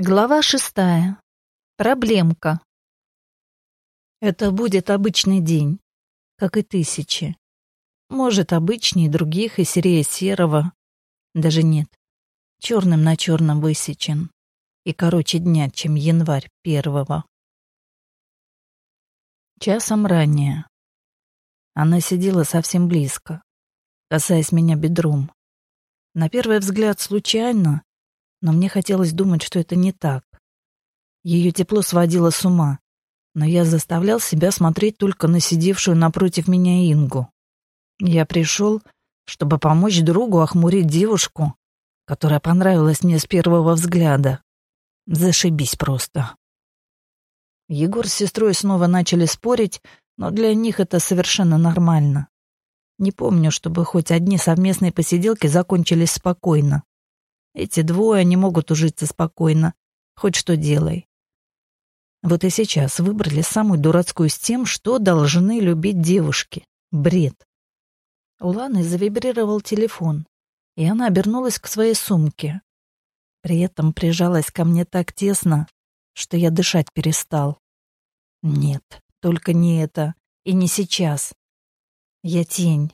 Глава шестая. Проблемка. Это будет обычный день, как и тысячи. Может, обычнее других и серее серого. Даже нет. Черным на черном высечен. И короче дня, чем январь первого. Часом ранее. Она сидела совсем близко, касаясь меня бедром. На первый взгляд случайно, но мне хотелось думать, что это не так. Ее тепло сводило с ума, но я заставлял себя смотреть только на сидевшую напротив меня Ингу. Я пришел, чтобы помочь другу охмурить девушку, которая понравилась мне с первого взгляда. Зашибись просто. Егор с сестрой снова начали спорить, но для них это совершенно нормально. Не помню, чтобы хоть одни совместные посиделки закончились спокойно. Эти двое не могут ужиться спокойно. Хоть что делай. Вот и сейчас выбрали самую дурацкую с тем, что должны любить девушки. Бред. У Ланы завибрировал телефон, и она обернулась к своей сумке. При этом прижалась ко мне так тесно, что я дышать перестал. Нет, только не это, и не сейчас. Я тень.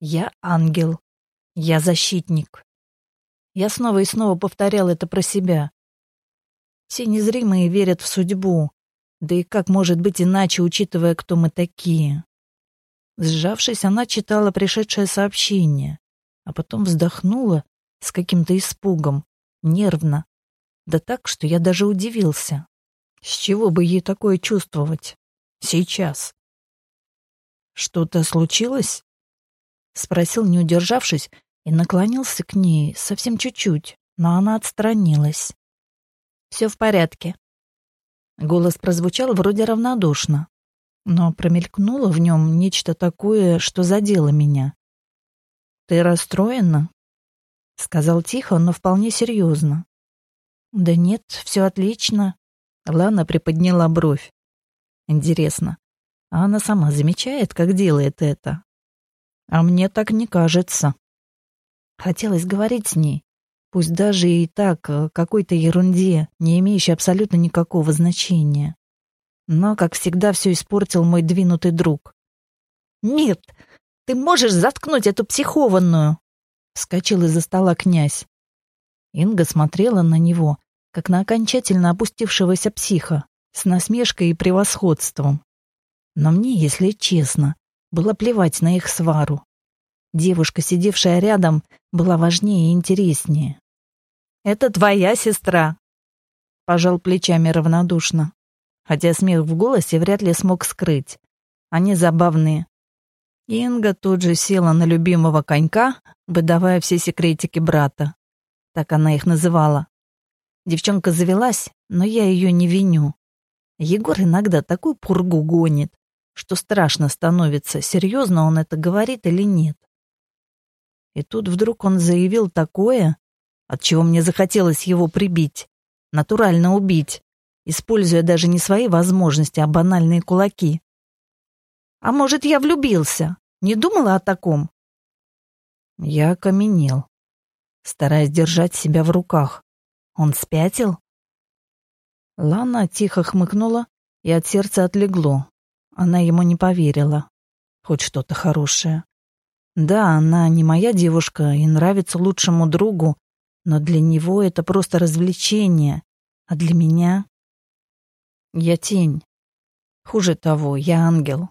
Я ангел. Я защитник. Я снова и снова повторял это про себя. Все незримые верят в судьбу. Да и как может быть иначе, учитывая, кто мы такие? Сжавшись, она читала пришедшее сообщение, а потом вздохнула с каким-то испугом, нервно. Да так, что я даже удивился. С чего бы ей такое чувствовать? Сейчас. «Что-то случилось?» — спросил, не удержавшись, и наклонился к ней совсем чуть-чуть, но она отстранилась. «Все в порядке». Голос прозвучал вроде равнодушно, но промелькнуло в нем нечто такое, что задело меня. «Ты расстроена?» — сказал тихо, но вполне серьезно. «Да нет, все отлично». Лана приподняла бровь. «Интересно, а она сама замечает, как делает это?» «А мне так не кажется». Хотелось говорить с ней, пусть даже и так, э, какой-то ерунде, не имеющей абсолютно никакого значения. Но, как всегда, все испортил мой двинутый друг. «Нет, ты можешь заткнуть эту психованную!» Вскочил из-за стола князь. Инга смотрела на него, как на окончательно опустившегося психа, с насмешкой и превосходством. Но мне, если честно, было плевать на их свару. Девушка, сидевшая рядом, была важнее и интереснее. «Это твоя сестра!» Пожал плечами равнодушно, хотя смех в голосе вряд ли смог скрыть. Они забавные. Инга тут же села на любимого конька, выдавая все секретики брата. Так она их называла. Девчонка завелась, но я ее не виню. Егор иногда такую пургу гонит, что страшно становится, серьезно он это говорит или нет. И тут вдруг он заявил такое, от чего мне захотелось его прибить, натурально убить, используя даже не свои возможности, а банальные кулаки. А может, я влюбился? Не думала о таком? Я окаменел, стараясь держать себя в руках. Он спятил? Лана тихо хмыкнула, и от сердца отлегло. Она ему не поверила. Хоть что-то хорошее. Да, она не моя девушка и нравится лучшему другу, но для него это просто развлечение, а для меня... Я тень. Хуже того, я ангел.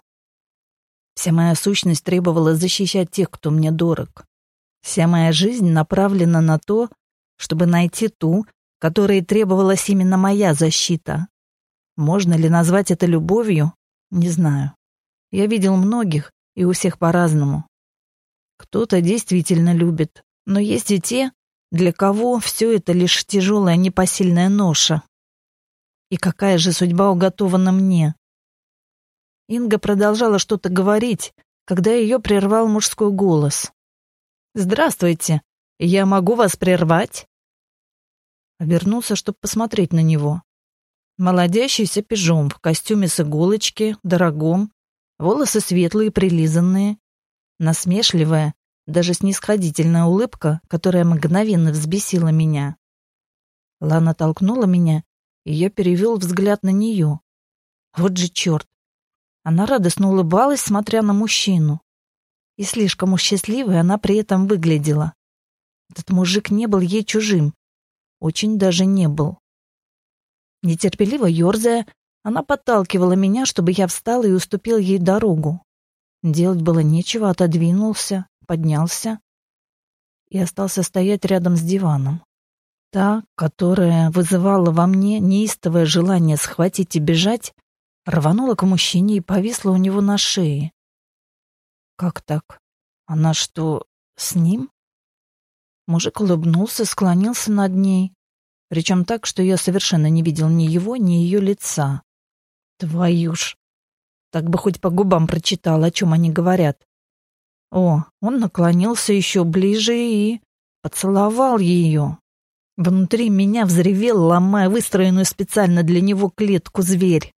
Вся моя сущность требовала защищать тех, кто мне дорог. Вся моя жизнь направлена на то, чтобы найти ту, которой требовалась именно моя защита. Можно ли назвать это любовью? Не знаю. Я видел многих, и у всех по-разному. Кто-то действительно любит, но есть и те, для кого все это лишь тяжелая непосильная ноша. И какая же судьба уготована мне? Инга продолжала что-то говорить, когда ее прервал мужской голос. «Здравствуйте, я могу вас прервать?» Обернулся, чтобы посмотреть на него. Молодящийся пижом в костюме с иголочки, дорогом, волосы светлые, прилизанные, насмешливая, даже снисходительная улыбка, которая мгновенно взбесила меня. Лана толкнула меня, и я перевел взгляд на нее. Вот же черт! Она радостно улыбалась, смотря на мужчину. И слишком уж счастливой она при этом выглядела. Этот мужик не был ей чужим. Очень даже не был. Нетерпеливо ерзая, она подталкивала меня, чтобы я встал и уступил ей дорогу. Делать было нечего, отодвинулся, поднялся и остался стоять рядом с диваном. Та, которая вызывала во мне неистовое желание схватить и бежать, рванула к мужчине и повисла у него на шее. Как так? Она что, с ним? Мужик улыбнулся, склонился над ней, причем так, что я совершенно не видел ни его, ни ее лица. Твою ж! Так бы хоть по губам прочитал, о чем они говорят. О, он наклонился еще ближе и поцеловал ее. Внутри меня взревел, ломая выстроенную специально для него клетку зверь.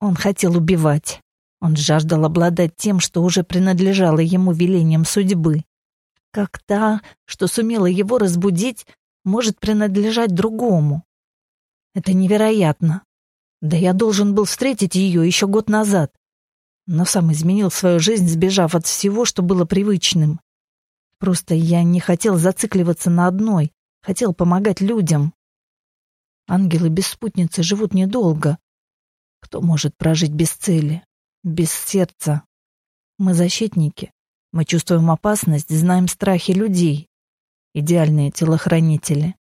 Он хотел убивать. Он жаждал обладать тем, что уже принадлежало ему велением судьбы. Как та, что сумела его разбудить, может принадлежать другому. Это невероятно. Да я должен был встретить ее еще год назад. Но сам изменил свою жизнь, сбежав от всего, что было привычным. Просто я не хотел зацикливаться на одной, хотел помогать людям. Ангелы без спутницы живут недолго. Кто может прожить без цели, без сердца? Мы защитники. Мы чувствуем опасность, знаем страхи людей. Идеальные телохранители.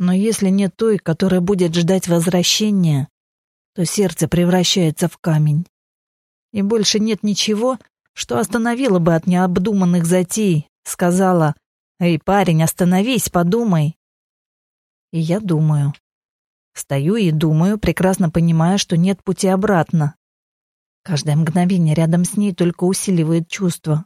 Но если нет той, которая будет ждать возвращения, то сердце превращается в камень. И больше нет ничего, что остановило бы от необдуманных затей, сказала «Эй, парень, остановись, подумай». И я думаю. Стою и думаю, прекрасно понимая, что нет пути обратно. Каждое мгновение рядом с ней только усиливает чувство.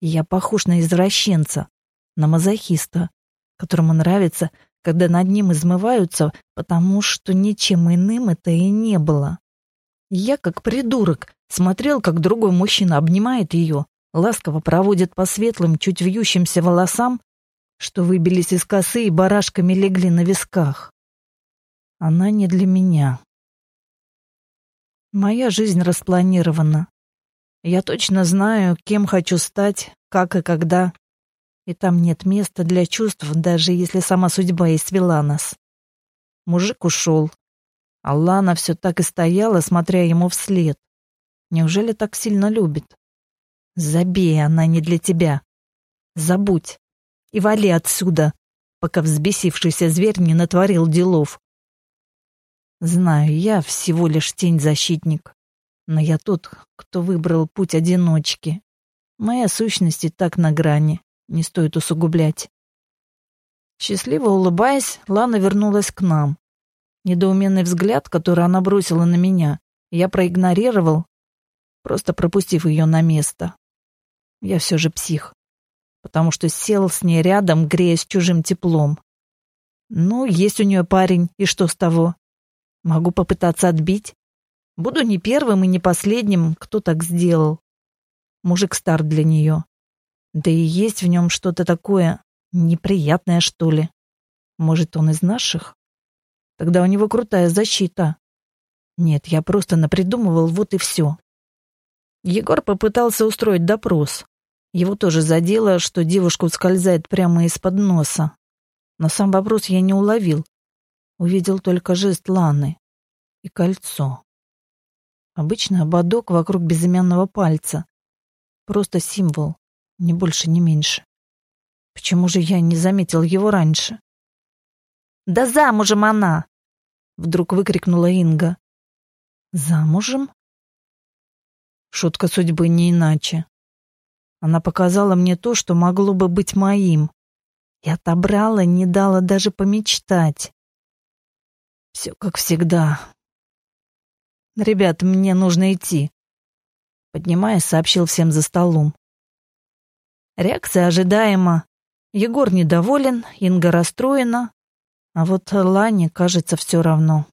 И я похож на извращенца, на мазохиста, которому нравится, когда над ним измываются, потому что ничем иным это и не было. Я, как придурок, смотрел, как другой мужчина обнимает ее, ласково проводит по светлым, чуть вьющимся волосам, что выбились из косы и барашками легли на висках. Она не для меня. Моя жизнь распланирована. Я точно знаю, кем хочу стать, как и когда. И там нет места для чувств, даже если сама судьба и свела нас. Мужик ушел. Аллана все так и стояла, смотря ему вслед. Неужели так сильно любит? Забей, она не для тебя. Забудь. И вали отсюда, пока взбесившийся зверь не натворил делов. Знаю, я всего лишь тень-защитник, но я тот, кто выбрал путь одиночки. Моя сущность и так на грани, не стоит усугублять. Счастливо улыбаясь, Лана вернулась к нам. Недоуменный взгляд, который она бросила на меня, я проигнорировал, просто пропустив ее на место. Я все же псих, потому что сел с ней рядом, греясь чужим теплом. Ну, есть у нее парень, и что с того? Могу попытаться отбить. Буду не первым и не последним, кто так сделал. Мужик стар для нее. Да и есть в нем что-то такое неприятное, что ли. Может, он из наших? Тогда у него крутая защита. Нет, я просто напридумывал, вот и все. Егор попытался устроить допрос. Его тоже задело, что девушка ускользает прямо из-под носа. Но сам вопрос я не уловил. Увидел только жест Ланы и кольцо. Обычный ободок вокруг безымянного пальца. Просто символ, ни больше, ни меньше. Почему же я не заметил его раньше? «Да замужем она!» — вдруг выкрикнула Инга. «Замужем?» Шутка судьбы не иначе. Она показала мне то, что могло бы быть моим. И отобрала, не дала даже помечтать. Все как всегда. «Ребят, мне нужно идти», — поднимаясь, сообщил всем за столом. Реакция ожидаема. Егор недоволен, Инга расстроена, а вот Лане, кажется, все равно.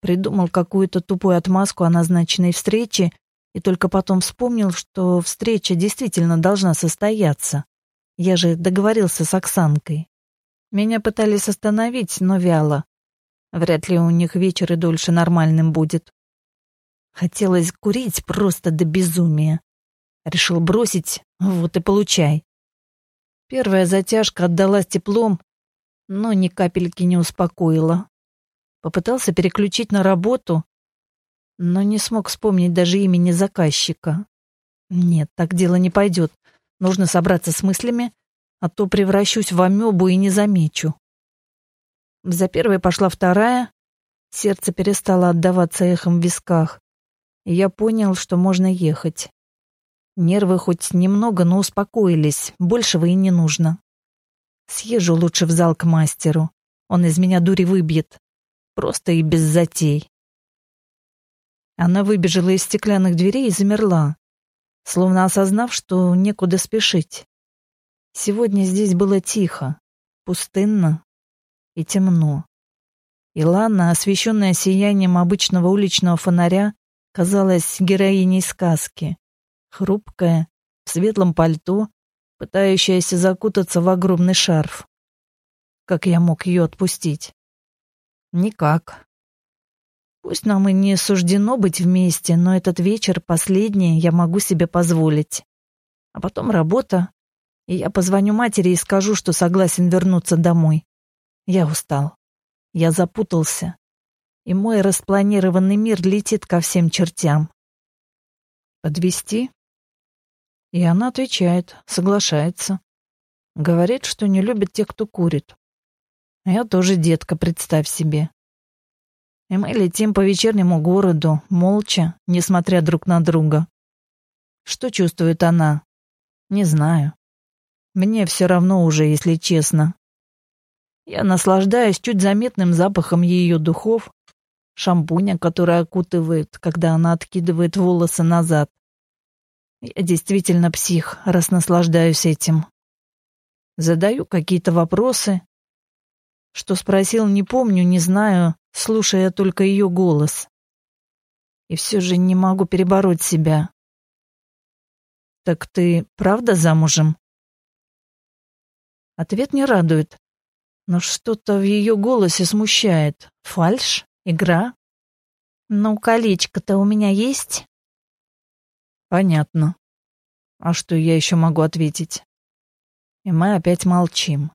Придумал какую-то тупую отмазку о назначенной встрече и только потом вспомнил, что встреча действительно должна состояться. Я же договорился с Оксанкой. Меня пытались остановить, но вяло. Вряд ли у них вечер и дольше нормальным будет. Хотелось курить просто до безумия. Решил бросить, вот и получай. Первая затяжка отдалась теплом, но ни капельки не успокоила. Попытался переключить на работу, но не смог вспомнить даже имени заказчика. Нет, так дело не пойдет. Нужно собраться с мыслями, а то превращусь в амебу и не замечу. За первой пошла вторая, сердце перестало отдаваться эхом в висках, и я понял, что можно ехать. Нервы хоть немного, но успокоились, большего и не нужно. Съезжу лучше в зал к мастеру, он из меня дури выбьет, просто и без затей. Она выбежала из стеклянных дверей и замерла, словно осознав, что некуда спешить. Сегодня здесь было тихо, пустынно и темно. Илана, освещенная сиянием обычного уличного фонаря, казалась героиней сказки. Хрупкая, в светлом пальто, пытающаяся закутаться в огромный шарф. Как я мог ее отпустить? Никак. Пусть нам и не суждено быть вместе, но этот вечер последний я могу себе позволить. А потом работа, и я позвоню матери и скажу, что согласен вернуться домой. Я устал. Я запутался. И мой распланированный мир летит ко всем чертям. Подвести? И она отвечает, соглашается. Говорит, что не любит тех, кто курит. Я тоже детка, представь себе. И мы летим по вечернему городу, молча, несмотря друг на друга. Что чувствует она? Не знаю. Мне все равно уже, если честно. Я наслаждаюсь чуть заметным запахом ее духов, шампуня, который окутывает, когда она откидывает волосы назад. Я действительно псих, раз наслаждаюсь этим. Задаю какие-то вопросы. Что спросил, не помню, не знаю, слушая только ее голос. И все же не могу перебороть себя. «Так ты правда замужем?» Ответ не радует. Но что-то в ее голосе смущает. Фальш? Игра? Ну, колечко-то у меня есть? Понятно. А что я еще могу ответить? И мы опять молчим.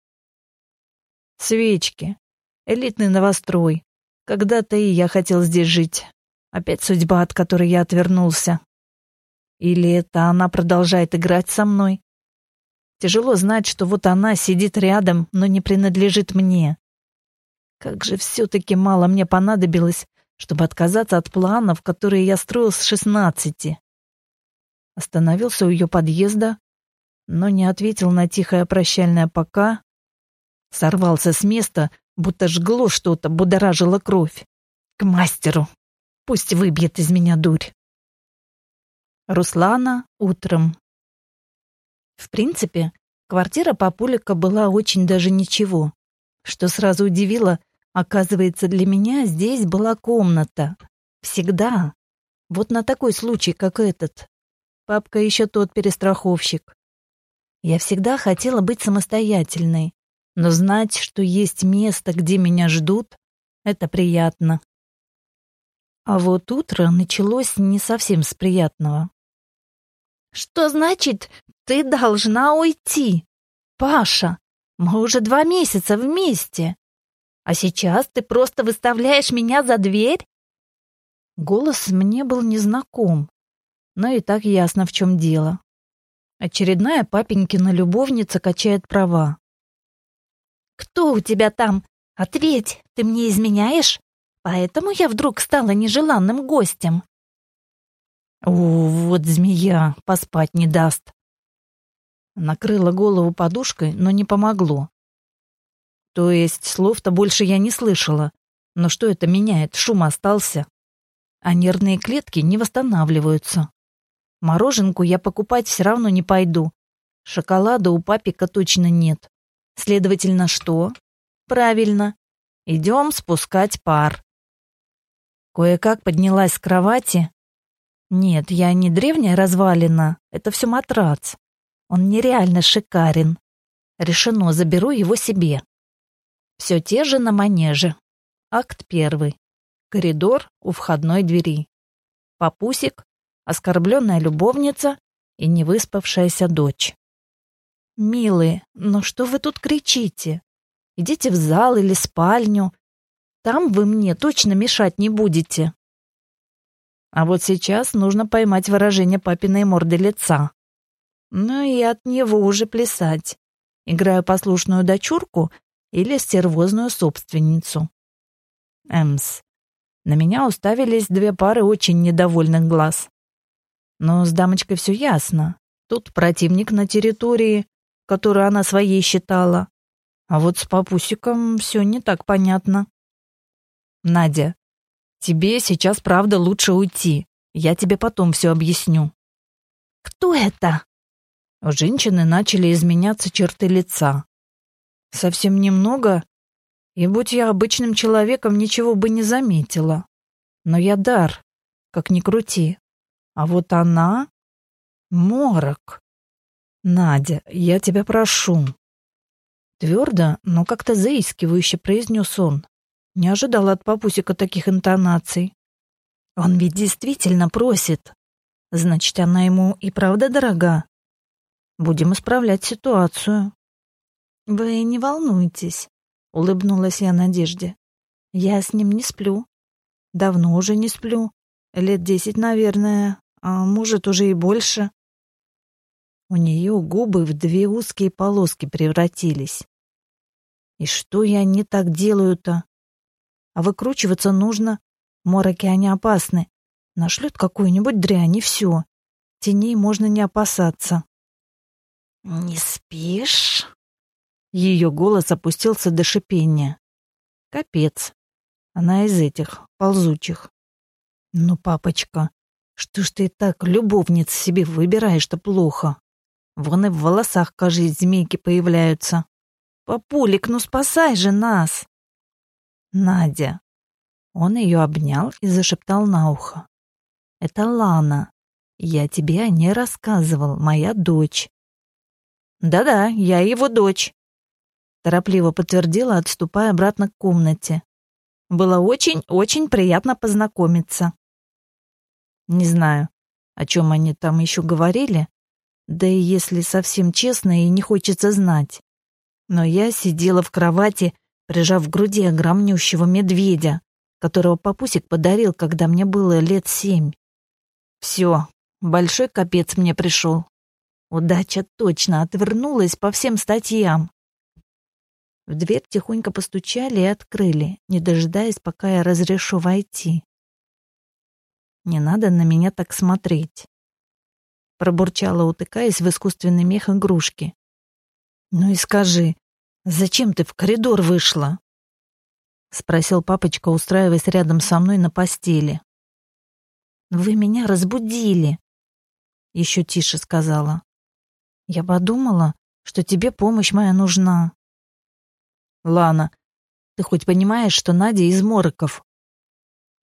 Свечки. Элитный новострой. Когда-то и я хотел здесь жить. Опять судьба, от которой я отвернулся. Или это она продолжает играть со мной? Тяжело знать, что вот она сидит рядом, но не принадлежит мне. Как же все-таки мало мне понадобилось, чтобы отказаться от планов, которые я строил с шестнадцати. Остановился у ее подъезда, но не ответил на тихое прощальное «пока». Сорвался с места, будто жгло что-то, будоражило кровь. К мастеру. Пусть выбьет из меня дурь. Руслана утром. В принципе, квартира папулика была очень даже ничего. Что сразу удивило, оказывается, для меня здесь была комната. Всегда. Вот на такой случай, как этот. Папка еще тот перестраховщик. Я всегда хотела быть самостоятельной, но знать, что есть место, где меня ждут, это приятно. А вот утро началось не совсем с приятного. «Что значит ты должна уйти. Паша, мы уже два месяца вместе. А сейчас ты просто выставляешь меня за дверь? Голос мне был незнаком, но и так ясно, в чем дело. Очередная папенькина любовница качает права. «Кто у тебя там? Ответь, ты мне изменяешь? Поэтому я вдруг стала нежеланным гостем». «О, вот змея, поспать не даст», Накрыла голову подушкой, но не помогло. То есть слов-то больше я не слышала. Но что это меняет? Шум остался. А нервные клетки не восстанавливаются. Мороженку я покупать все равно не пойду. Шоколада у папика точно нет. Следовательно, что? Правильно. Идем спускать пар. Кое-как поднялась с кровати. Нет, я не древняя развалина, это все матрац. Он нереально шикарен. Решено, заберу его себе. Все те же на манеже. Акт первый. Коридор у входной двери. Папусик, оскорбленная любовница и невыспавшаяся дочь. «Милые, ну что вы тут кричите? Идите в зал или спальню. Там вы мне точно мешать не будете». А вот сейчас нужно поймать выражение папиной морды лица. Ну и от него уже плясать. Играю послушную дочурку или стервозную собственницу. Эмс. На меня уставились две пары очень недовольных глаз. Но с дамочкой все ясно. Тут противник на территории, которую она своей считала. А вот с папусиком все не так понятно. Надя, тебе сейчас правда лучше уйти. Я тебе потом все объясню. Кто это? У женщины начали изменяться черты лица. Совсем немного, и будь я обычным человеком, ничего бы не заметила. Но я дар, как ни крути. А вот она — морок. Надя, я тебя прошу. Твердо, но как-то заискивающе произнес он. Не ожидал от папусика таких интонаций. Он ведь действительно просит. Значит, она ему и правда дорога. Будем исправлять ситуацию. Вы не волнуйтесь, улыбнулась я Надежде. Я с ним не сплю. Давно уже не сплю. Лет десять, наверное, а может, уже и больше. У нее губы в две узкие полоски превратились. И что я не так делаю-то? А выкручиваться нужно. Мороки они опасны. Нашлют какую-нибудь дрянь, и все. Теней можно не опасаться. «Не спишь?» Ее голос опустился до шипения. «Капец. Она из этих, ползучих. Ну, папочка, что ж ты так любовниц себе выбираешь-то плохо? Вон и в волосах, кажись, змейки появляются. Папулик, ну спасай же нас!» «Надя». Он ее обнял и зашептал на ухо. «Это Лана. Я тебе о ней рассказывал, моя дочь. «Да-да, я его дочь», — торопливо подтвердила, отступая обратно к комнате. «Было очень-очень приятно познакомиться». Не знаю, о чем они там еще говорили, да и если совсем честно, и не хочется знать. Но я сидела в кровати, прижав к груди огромнющего медведя, которого папусик подарил, когда мне было лет семь. Все, большой капец мне пришел. Удача точно отвернулась по всем статьям. В дверь тихонько постучали и открыли, не дожидаясь, пока я разрешу войти. «Не надо на меня так смотреть», — пробурчала, утыкаясь в искусственный мех игрушки. «Ну и скажи, зачем ты в коридор вышла?» — спросил папочка, устраиваясь рядом со мной на постели. «Вы меня разбудили», — еще тише сказала. Я подумала, что тебе помощь моя нужна. Лана, ты хоть понимаешь, что Надя из Мороков?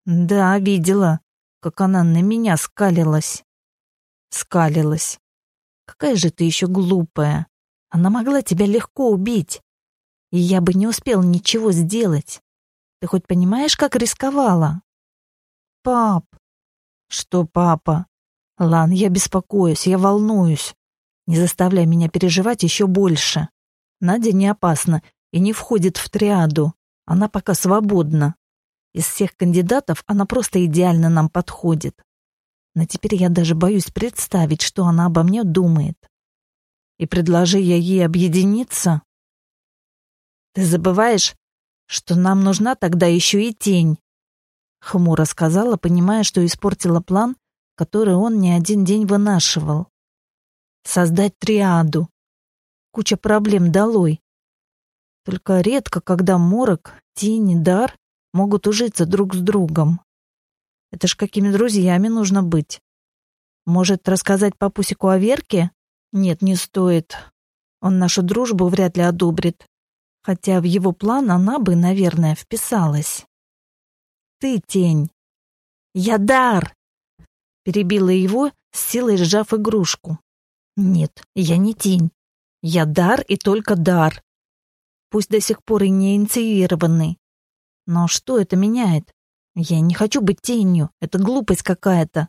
Да, видела, как она на меня скалилась. Скалилась. Какая же ты еще глупая. Она могла тебя легко убить. И я бы не успел ничего сделать. Ты хоть понимаешь, как рисковала? Пап. Что, папа? Лан, я беспокоюсь, я волнуюсь. Не заставляй меня переживать еще больше. Надя не опасна и не входит в триаду. Она пока свободна. Из всех кандидатов она просто идеально нам подходит. Но теперь я даже боюсь представить, что она обо мне думает. И предложи я ей объединиться. Ты забываешь, что нам нужна тогда еще и тень. Хмуро сказала, понимая, что испортила план, который он не один день вынашивал создать триаду. Куча проблем долой. Только редко, когда морок, тень и дар могут ужиться друг с другом. Это ж какими друзьями нужно быть. Может, рассказать папусику о Верке? Нет, не стоит. Он нашу дружбу вряд ли одобрит. Хотя в его план она бы, наверное, вписалась. Ты тень. Я дар! Перебила его, с силой сжав игрушку. Нет, я не тень. Я дар и только дар. пусть до сих пор и не инициированный. Но что это меняет? Я не хочу быть тенью, это глупость какая-то.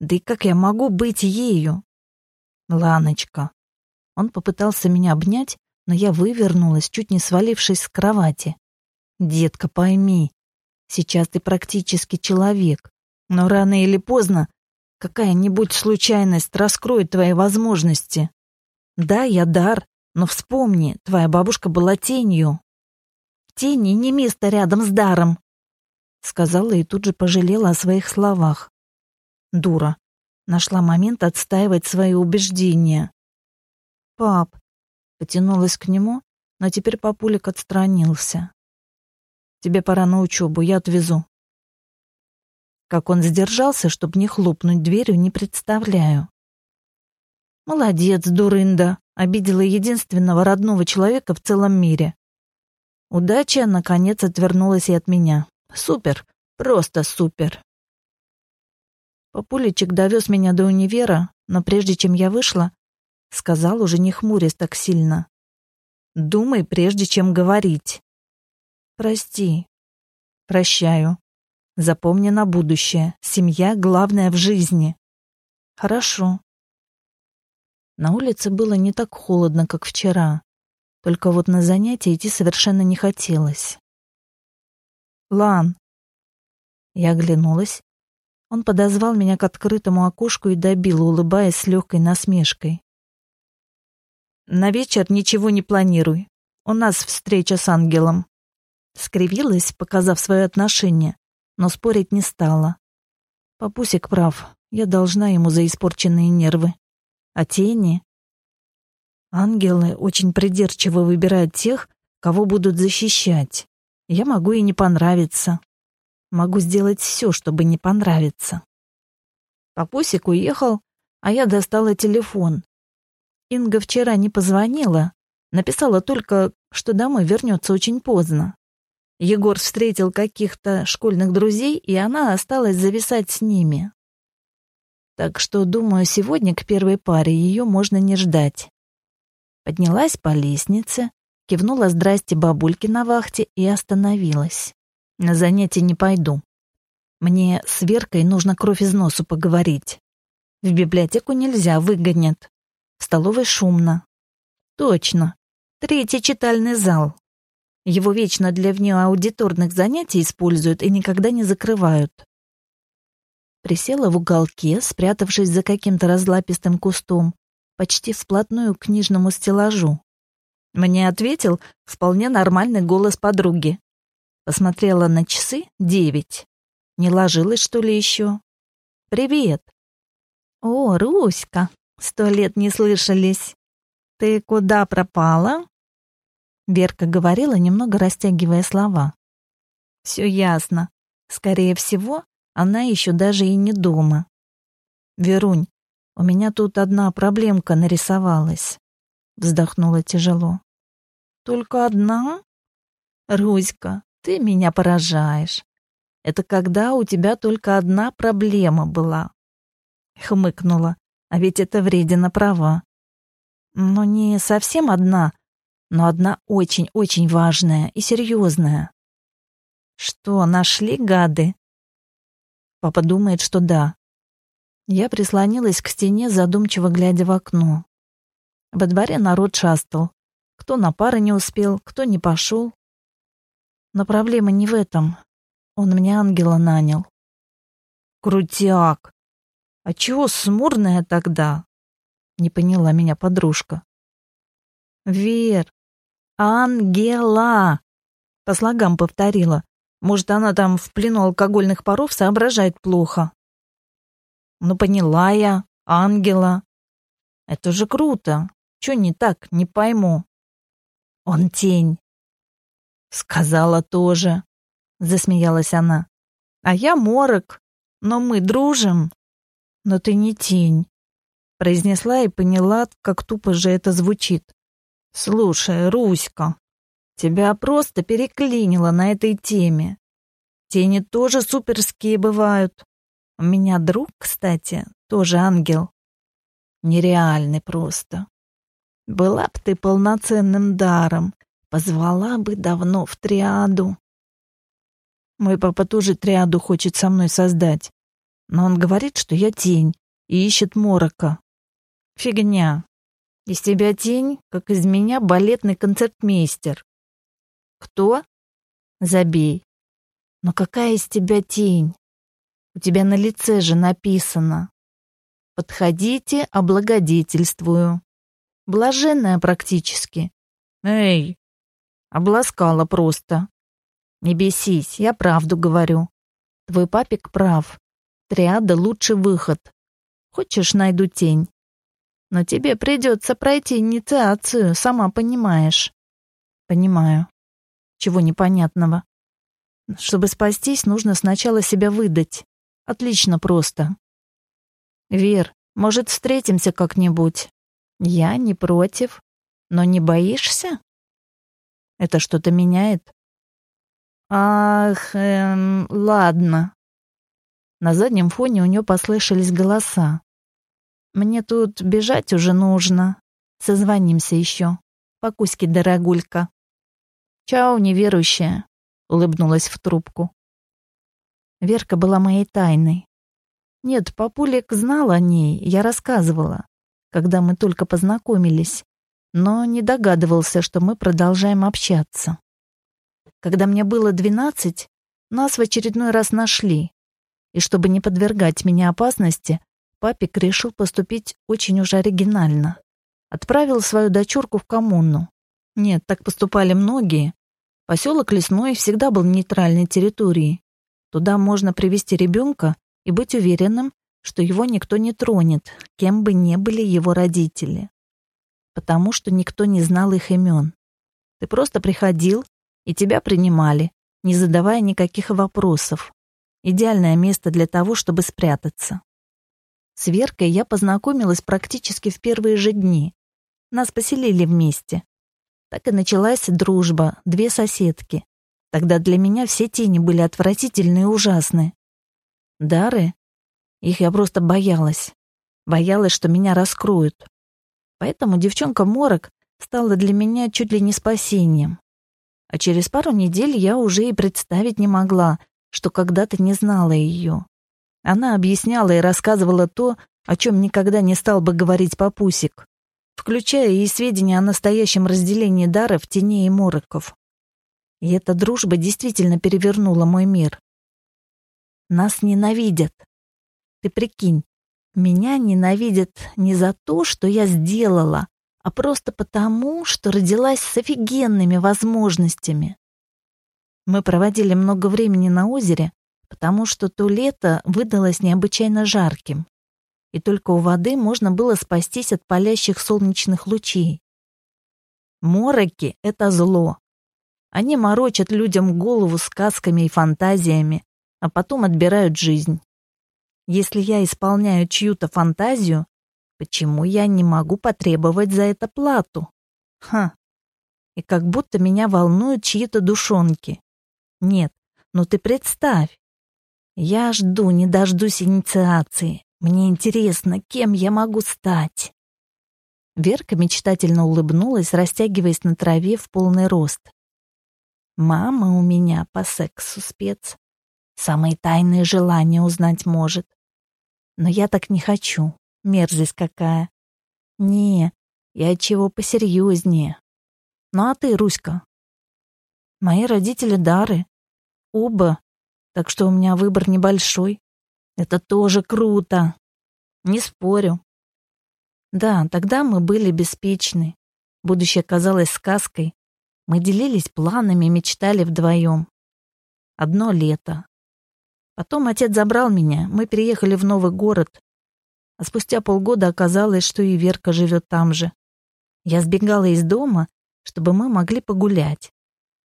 Да и как я могу быть ею? Ланочка. Он попытался меня обнять, но я вывернулась, чуть не свалившись с кровати. Детка, пойми, сейчас ты практически человек, но рано или поздно какая-нибудь случайность раскроет твои возможности. Да, я дар, но вспомни, твоя бабушка была тенью. Тени не место рядом с даром, сказала и тут же пожалела о своих словах. Дура. Нашла момент отстаивать свои убеждения. Пап, потянулась к нему, но теперь папулик отстранился. Тебе пора на учебу, я отвезу. Как он сдержался, чтобы не хлопнуть дверью, не представляю. Молодец, дурында, обидела единственного родного человека в целом мире. Удача, наконец, отвернулась и от меня. Супер, просто супер. Папулечек довез меня до универа, но прежде чем я вышла, сказал уже не хмурясь так сильно. Думай, прежде чем говорить. Прости. Прощаю. Запомни на будущее. Семья главная в жизни. Хорошо. На улице было не так холодно, как вчера. Только вот на занятия идти совершенно не хотелось. Лан. Я оглянулась. Он подозвал меня к открытому окошку и добил, улыбаясь с легкой насмешкой. На вечер ничего не планируй. У нас встреча с ангелом. Скривилась, показав свое отношение, но спорить не стала. Папусик прав, я должна ему за испорченные нервы. А тени? Ангелы очень придирчиво выбирают тех, кого будут защищать. Я могу и не понравиться. Могу сделать все, чтобы не понравиться. Папусик уехал, а я достала телефон. Инга вчера не позвонила, написала только, что домой вернется очень поздно. Егор встретил каких-то школьных друзей, и она осталась зависать с ними. Так что, думаю, сегодня к первой паре ее можно не ждать. Поднялась по лестнице, кивнула «Здрасте, бабульки» на вахте и остановилась. На занятия не пойду. Мне с Веркой нужно кровь из носу поговорить. В библиотеку нельзя, выгонят. В столовой шумно. Точно. Третий читальный зал. Его вечно для внеаудиторных занятий используют и никогда не закрывают. Присела в уголке, спрятавшись за каким-то разлапистым кустом, почти вплотную к книжному стеллажу. Мне ответил вполне нормальный голос подруги. Посмотрела на часы — девять. Не ложилась, что ли, еще? «Привет!» «О, Руська! Сто лет не слышались! Ты куда пропала?» Верка говорила, немного растягивая слова. «Все ясно. Скорее всего, она еще даже и не дома. Верунь, у меня тут одна проблемка нарисовалась». Вздохнула тяжело. «Только одна? Руська, ты меня поражаешь. Это когда у тебя только одна проблема была?» Хмыкнула. «А ведь это вредина права. Но не совсем одна, но одна очень-очень важная и серьезная. Что, нашли гады? Папа думает, что да. Я прислонилась к стене, задумчиво глядя в окно. Во дворе народ шастал. Кто на пары не успел, кто не пошел. Но проблема не в этом. Он мне ангела нанял. Крутяк! А чего смурная тогда? Не поняла меня подружка. Вер, Ангела! По слогам повторила. Может, она там в плену алкогольных паров соображает плохо. Ну, поняла я. Ангела. Это же круто. Чё не так, не пойму. Он тень. Сказала тоже. Засмеялась она. А я морок. Но мы дружим. Но ты не тень. Произнесла и поняла, как тупо же это звучит. «Слушай, Руська, тебя просто переклинило на этой теме. Тени тоже суперские бывают. У меня друг, кстати, тоже ангел. Нереальный просто. Была б ты полноценным даром, Позвала бы давно в триаду. Мой папа тоже триаду хочет со мной создать. Но он говорит, что я тень и ищет морока. Фигня. Из тебя тень, как из меня балетный концертмейстер. Кто? Забей. Но какая из тебя тень? У тебя на лице же написано. Подходите, облагодетельствую. Блаженная практически. Эй, обласкала просто. Не бесись, я правду говорю. Твой папик прав. Триада — лучший выход. Хочешь, найду тень. Но тебе придется пройти инициацию, сама понимаешь. Понимаю. Чего непонятного? Чтобы спастись, нужно сначала себя выдать. Отлично просто. Вер, может, встретимся как-нибудь? Я не против. Но не боишься? Это что-то меняет? Ах, эм, ладно. На заднем фоне у нее послышались голоса. Мне тут бежать уже нужно. Созвонимся еще. Покуськи, дорогулька. Чао, неверующая, улыбнулась в трубку. Верка была моей тайной. Нет, папулик знал о ней, я рассказывала, когда мы только познакомились, но не догадывался, что мы продолжаем общаться. Когда мне было двенадцать, нас в очередной раз нашли, и чтобы не подвергать меня опасности, папик решил поступить очень уж оригинально. Отправил свою дочурку в коммуну. Нет, так поступали многие. Поселок Лесной всегда был нейтральной территорией, Туда можно привести ребенка и быть уверенным, что его никто не тронет, кем бы ни были его родители. Потому что никто не знал их имен. Ты просто приходил, и тебя принимали, не задавая никаких вопросов. Идеальное место для того, чтобы спрятаться. С Веркой я познакомилась практически в первые же дни. Нас поселили вместе. Так и началась дружба, две соседки. Тогда для меня все тени были отвратительны и ужасны. Дары? Их я просто боялась. Боялась, что меня раскроют. Поэтому девчонка Морок стала для меня чуть ли не спасением. А через пару недель я уже и представить не могла, что когда-то не знала ее. Она объясняла и рассказывала то, о чем никогда не стал бы говорить папусик, включая и сведения о настоящем разделении даров теней и мороков. И эта дружба действительно перевернула мой мир. Нас ненавидят. Ты прикинь, меня ненавидят не за то, что я сделала, а просто потому, что родилась с офигенными возможностями. Мы проводили много времени на озере, потому что то лето выдалось необычайно жарким, и только у воды можно было спастись от палящих солнечных лучей. Мороки — это зло, они морочат людям голову сказками и фантазиями, а потом отбирают жизнь. Если я исполняю чью-то фантазию, почему я не могу потребовать за это плату? Ха. И как будто меня волнуют чьи-то душонки. Нет, ну ты представь. Я жду, не дождусь инициации. Мне интересно, кем я могу стать. Верка мечтательно улыбнулась, растягиваясь на траве в полный рост. Мама у меня по сексу спец. Самые тайные желания узнать может. Но я так не хочу. Мерзость какая. Не, я чего посерьезнее. Ну а ты, Руська? Мои родители дары. Оба. Так что у меня выбор небольшой. Это тоже круто. Не спорю. Да, тогда мы были беспечны. Будущее казалось сказкой, мы делились планами, мечтали вдвоем. Одно лето. Потом отец забрал меня, мы переехали в новый город. А спустя полгода оказалось, что и Верка живет там же. Я сбегала из дома, чтобы мы могли погулять.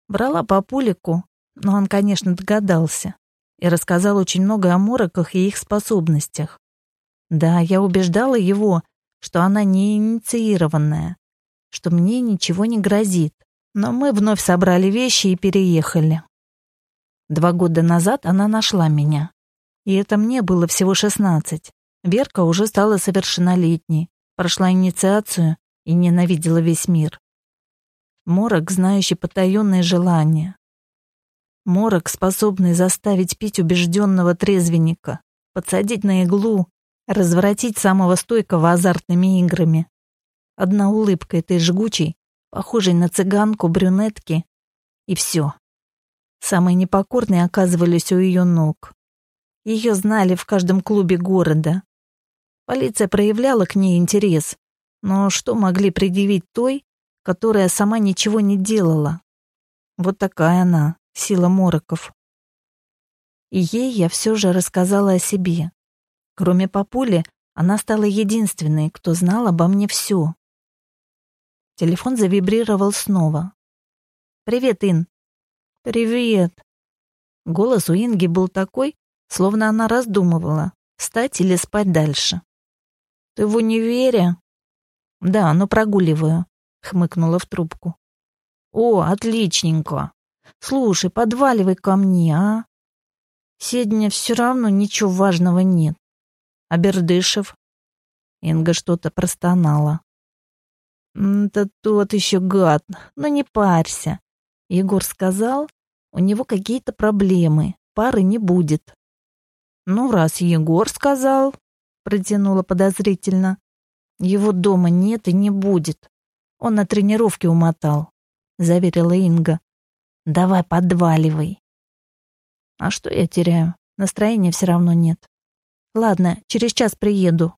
Брала папулику, но он, конечно, догадался и рассказал очень много о мороках и их способностях. Да, я убеждала его, что она не инициированная, что мне ничего не грозит. Но мы вновь собрали вещи и переехали. Два года назад она нашла меня. И это мне было всего шестнадцать. Верка уже стала совершеннолетней, прошла инициацию и ненавидела весь мир. Морок, знающий потаенные желания. Морок, способный заставить пить убежденного трезвенника, подсадить на иглу, развратить самого стойкого азартными играми. Одна улыбка этой жгучей, похожей на цыганку брюнетки, и все. Самые непокорные оказывались у ее ног. Ее знали в каждом клубе города. Полиция проявляла к ней интерес, но что могли предъявить той, которая сама ничего не делала? Вот такая она, сила мороков. И ей я все же рассказала о себе. Кроме папули, она стала единственной, кто знал обо мне все. Телефон завибрировал снова. «Привет, Ин». «Привет». Голос у Инги был такой, словно она раздумывала, встать или спать дальше. «Ты в универе?» «Да, но прогуливаю», — хмыкнула в трубку. «О, отличненько. Слушай, подваливай ко мне, а? Сегодня все равно ничего важного нет. А Бердышев?» Инга что-то простонала. «Да тот еще гад, но не парься. Егор сказал, у него какие-то проблемы, пары не будет». «Ну, раз Егор сказал», — протянула подозрительно, «его дома нет и не будет. Он на тренировке умотал», — заверила Инга. «Давай подваливай». «А что я теряю? Настроения все равно нет. Ладно, через час приеду.